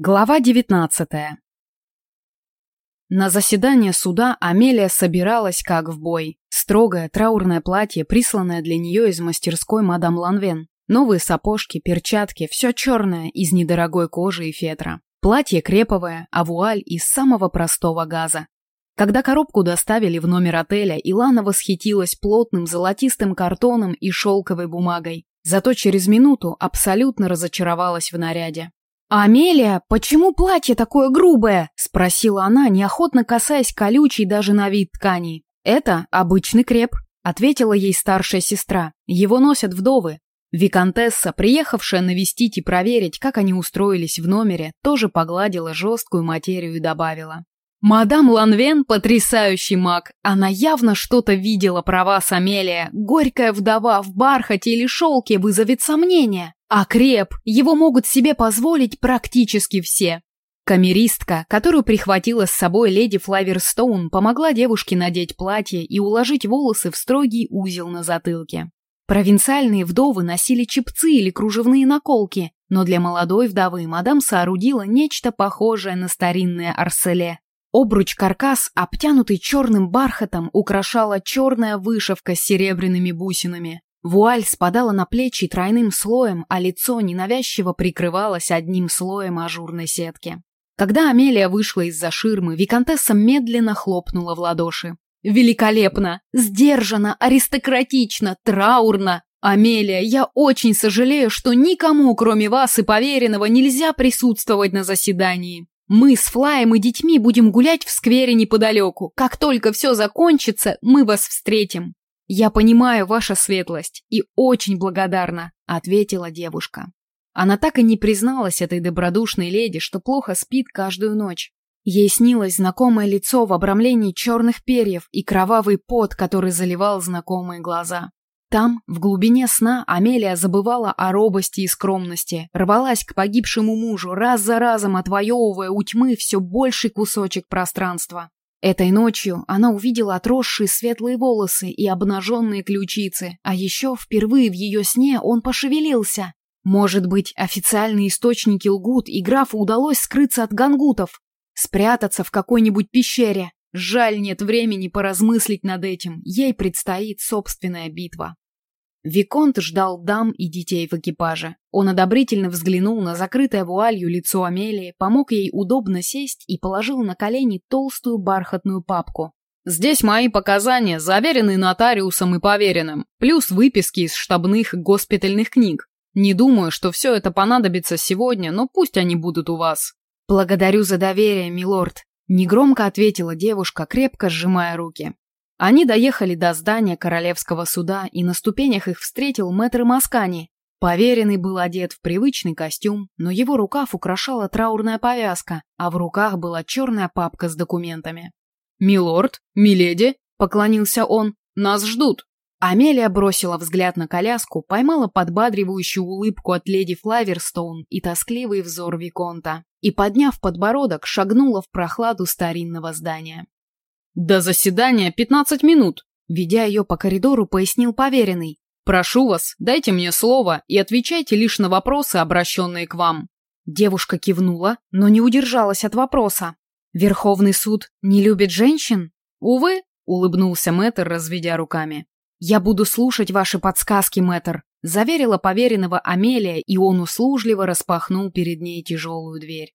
Глава 19 На заседание суда Амелия собиралась как в бой. Строгое траурное платье, присланное для нее из мастерской мадам Ланвен. Новые сапожки, перчатки, все черное, из недорогой кожи и фетра. Платье креповое, а вуаль из самого простого газа. Когда коробку доставили в номер отеля, Илана восхитилась плотным золотистым картоном и шелковой бумагой. Зато через минуту абсолютно разочаровалась в наряде. «Амелия, почему платье такое грубое?» – спросила она, неохотно касаясь колючей даже на вид ткани. «Это обычный креп», – ответила ей старшая сестра. «Его носят вдовы». Викантесса, приехавшая навестить и проверить, как они устроились в номере, тоже погладила жесткую материю и добавила. «Мадам Ланвен – потрясающий маг. Она явно что-то видела про вас, Амелия. Горькая вдова в бархате или шелке вызовет сомнения. А креп, его могут себе позволить практически все. Камеристка, которую прихватила с собой леди Флаверстоун, помогла девушке надеть платье и уложить волосы в строгий узел на затылке. Провинциальные вдовы носили чепцы или кружевные наколки, но для молодой вдовы мадам соорудила нечто похожее на старинное арселе. Обруч-каркас, обтянутый черным бархатом, украшала черная вышивка с серебряными бусинами. Вуаль спадала на плечи тройным слоем, а лицо ненавязчиво прикрывалось одним слоем ажурной сетки. Когда Амелия вышла из-за ширмы, виконтесса медленно хлопнула в ладоши. «Великолепно! Сдержанно, аристократично, траурно! Амелия, я очень сожалею, что никому, кроме вас и поверенного, нельзя присутствовать на заседании. Мы с Флаем и детьми будем гулять в сквере неподалеку. Как только все закончится, мы вас встретим. «Я понимаю, ваша светлость, и очень благодарна», — ответила девушка. Она так и не призналась этой добродушной леди, что плохо спит каждую ночь. Ей снилось знакомое лицо в обрамлении черных перьев и кровавый пот, который заливал знакомые глаза. Там, в глубине сна, Амелия забывала о робости и скромности, рвалась к погибшему мужу, раз за разом отвоевывая у тьмы все больший кусочек пространства. Этой ночью она увидела отросшие светлые волосы и обнаженные ключицы, а еще впервые в ее сне он пошевелился. Может быть, официальные источники лгут, и графу удалось скрыться от гангутов, спрятаться в какой-нибудь пещере. Жаль, нет времени поразмыслить над этим, ей предстоит собственная битва. Виконт ждал дам и детей в экипаже. Он одобрительно взглянул на закрытое вуалью лицо Амелии, помог ей удобно сесть и положил на колени толстую бархатную папку. «Здесь мои показания, заверенные нотариусом и поверенным, плюс выписки из штабных госпитальных книг. Не думаю, что все это понадобится сегодня, но пусть они будут у вас». «Благодарю за доверие, милорд», — негромко ответила девушка, крепко сжимая руки. Они доехали до здания королевского суда, и на ступенях их встретил мэтр Маскани. Поверенный был одет в привычный костюм, но его рукав украшала траурная повязка, а в руках была черная папка с документами. «Милорд, миледи», — поклонился он, — «нас ждут». Амелия бросила взгляд на коляску, поймала подбадривающую улыбку от леди Флаверстоун и тоскливый взор Виконта, и, подняв подбородок, шагнула в прохладу старинного здания. «До заседания пятнадцать минут», — ведя ее по коридору, пояснил поверенный. «Прошу вас, дайте мне слово и отвечайте лишь на вопросы, обращенные к вам». Девушка кивнула, но не удержалась от вопроса. «Верховный суд не любит женщин?» «Увы», — улыбнулся мэтр, разведя руками. «Я буду слушать ваши подсказки, мэтр», — заверила поверенного Амелия, и он услужливо распахнул перед ней тяжелую дверь.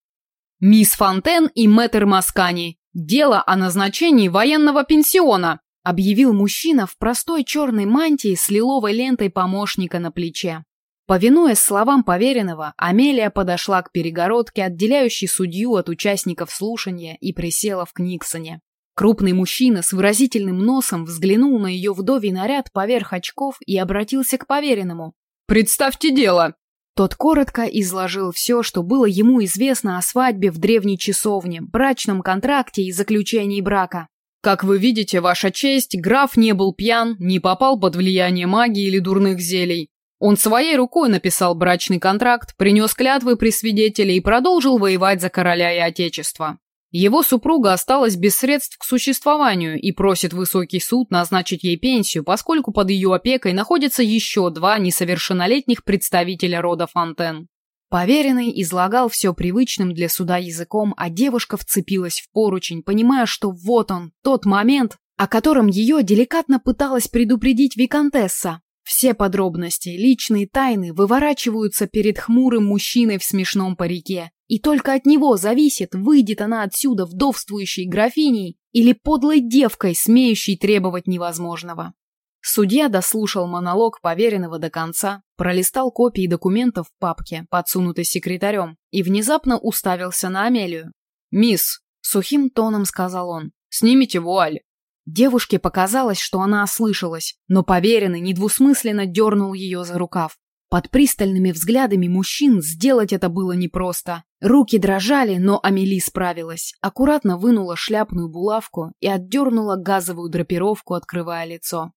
«Мисс Фонтен и мэтр Маскани, «Дело о назначении военного пенсиона», объявил мужчина в простой черной мантии с лиловой лентой помощника на плече. Повинуясь словам поверенного, Амелия подошла к перегородке, отделяющей судью от участников слушания, и присела в Книксоне. Крупный мужчина с выразительным носом взглянул на ее вдовий наряд поверх очков и обратился к поверенному. «Представьте дело!» Тот коротко изложил все, что было ему известно о свадьбе в древней часовне, брачном контракте и заключении брака. Как вы видите, ваша честь, граф не был пьян, не попал под влияние магии или дурных зелий. Он своей рукой написал брачный контракт, принес клятвы при свидетеле и продолжил воевать за короля и отечество. Его супруга осталась без средств к существованию и просит высокий суд назначить ей пенсию, поскольку под ее опекой находятся еще два несовершеннолетних представителя рода Фонтен. Поверенный излагал все привычным для суда языком, а девушка вцепилась в поручень, понимая, что вот он, тот момент, о котором ее деликатно пыталась предупредить виконтесса. Все подробности, личные тайны выворачиваются перед хмурым мужчиной в смешном парике. И только от него зависит, выйдет она отсюда вдовствующей графиней или подлой девкой, смеющей требовать невозможного. Судья дослушал монолог поверенного до конца, пролистал копии документов в папке, подсунутой секретарем, и внезапно уставился на Амелию. «Мисс», — сухим тоном сказал он, — «снимите вуаль». Девушке показалось, что она ослышалась, но поверенный недвусмысленно дернул ее за рукав. Под пристальными взглядами мужчин сделать это было непросто. Руки дрожали, но Амели справилась. Аккуратно вынула шляпную булавку и отдернула газовую драпировку, открывая лицо.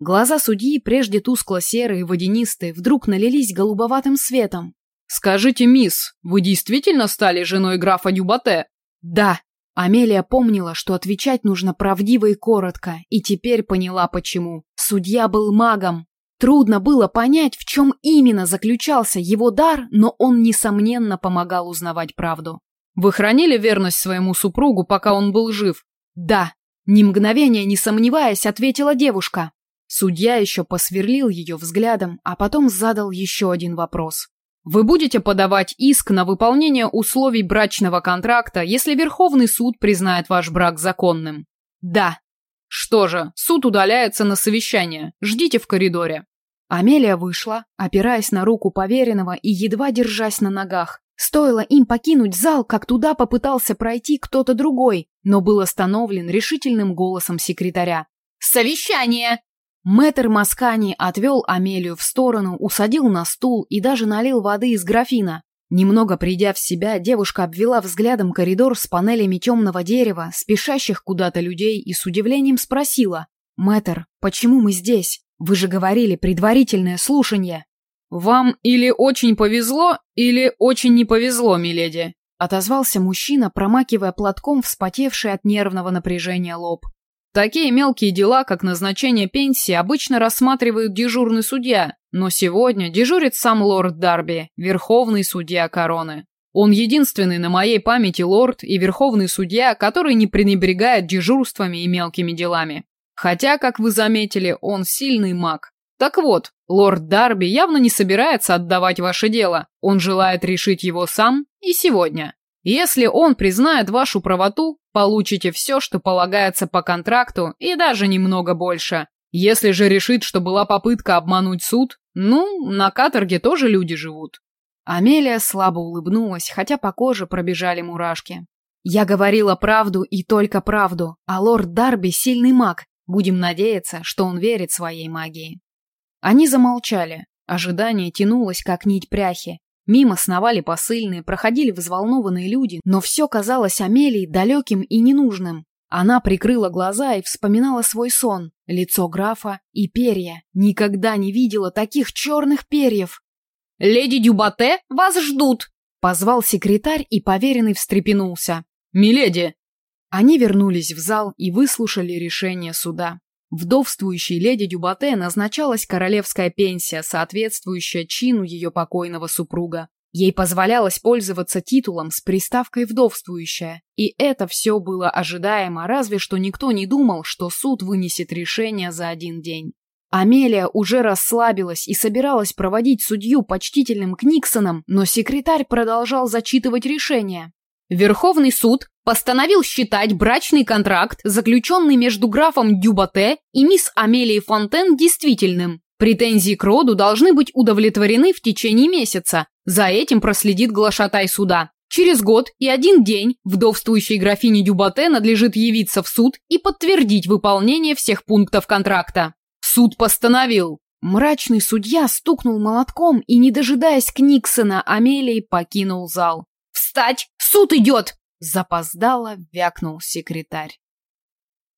Глаза судьи, прежде тускло-серые и водянистые, вдруг налились голубоватым светом. «Скажите, мисс, вы действительно стали женой графа Дюбате?» «Да». Амелия помнила, что отвечать нужно правдиво и коротко, и теперь поняла, почему. Судья был магом. Трудно было понять, в чем именно заключался его дар, но он, несомненно, помогал узнавать правду. «Вы хранили верность своему супругу, пока он был жив?» «Да», ни мгновения не сомневаясь, ответила девушка. Судья еще посверлил ее взглядом, а потом задал еще один вопрос. «Вы будете подавать иск на выполнение условий брачного контракта, если Верховный суд признает ваш брак законным?» «Да». «Что же, суд удаляется на совещание. Ждите в коридоре». Амелия вышла, опираясь на руку поверенного и едва держась на ногах. Стоило им покинуть зал, как туда попытался пройти кто-то другой, но был остановлен решительным голосом секретаря. «Совещание!» Мэтр Маскани отвел Амелию в сторону, усадил на стул и даже налил воды из графина. Немного придя в себя, девушка обвела взглядом коридор с панелями темного дерева, спешащих куда-то людей и с удивлением спросила. «Мэтр, почему мы здесь? Вы же говорили предварительное слушание». «Вам или очень повезло, или очень не повезло, миледи», отозвался мужчина, промакивая платком вспотевший от нервного напряжения лоб. Такие мелкие дела, как назначение пенсии, обычно рассматривают дежурный судья, но сегодня дежурит сам лорд Дарби, верховный судья короны. Он единственный на моей памяти лорд и верховный судья, который не пренебрегает дежурствами и мелкими делами. Хотя, как вы заметили, он сильный маг. Так вот, лорд Дарби явно не собирается отдавать ваше дело. Он желает решить его сам и сегодня. Если он признает вашу правоту, получите все, что полагается по контракту, и даже немного больше. Если же решит, что была попытка обмануть суд, ну, на каторге тоже люди живут. Амелия слабо улыбнулась, хотя по коже пробежали мурашки. Я говорила правду и только правду, а лорд Дарби сильный маг. Будем надеяться, что он верит своей магии. Они замолчали. Ожидание тянулось, как нить пряхи. Мимо сновали посыльные, проходили взволнованные люди, но все казалось Амелии далеким и ненужным. Она прикрыла глаза и вспоминала свой сон, лицо графа и перья. Никогда не видела таких черных перьев. «Леди Дюбате, вас ждут!» — позвал секретарь, и поверенный встрепенулся. «Миледи!» Они вернулись в зал и выслушали решение суда. Вдовствующей леди Дюбате назначалась королевская пенсия, соответствующая чину ее покойного супруга. Ей позволялось пользоваться титулом с приставкой «вдовствующая». И это все было ожидаемо, разве что никто не думал, что суд вынесет решение за один день. Амелия уже расслабилась и собиралась проводить судью почтительным Книксоном, но секретарь продолжал зачитывать решение. Верховный суд постановил считать брачный контракт, заключенный между графом Дюбате и мисс Амелией Фонтен, действительным. Претензии к роду должны быть удовлетворены в течение месяца. За этим проследит глашатай суда. Через год и один день вдовствующей графине Дюбате надлежит явиться в суд и подтвердить выполнение всех пунктов контракта. Суд постановил. Мрачный судья стукнул молотком и, не дожидаясь Книксона, Амелии покинул зал. «Встать! Суд идет!» Запоздало вякнул секретарь.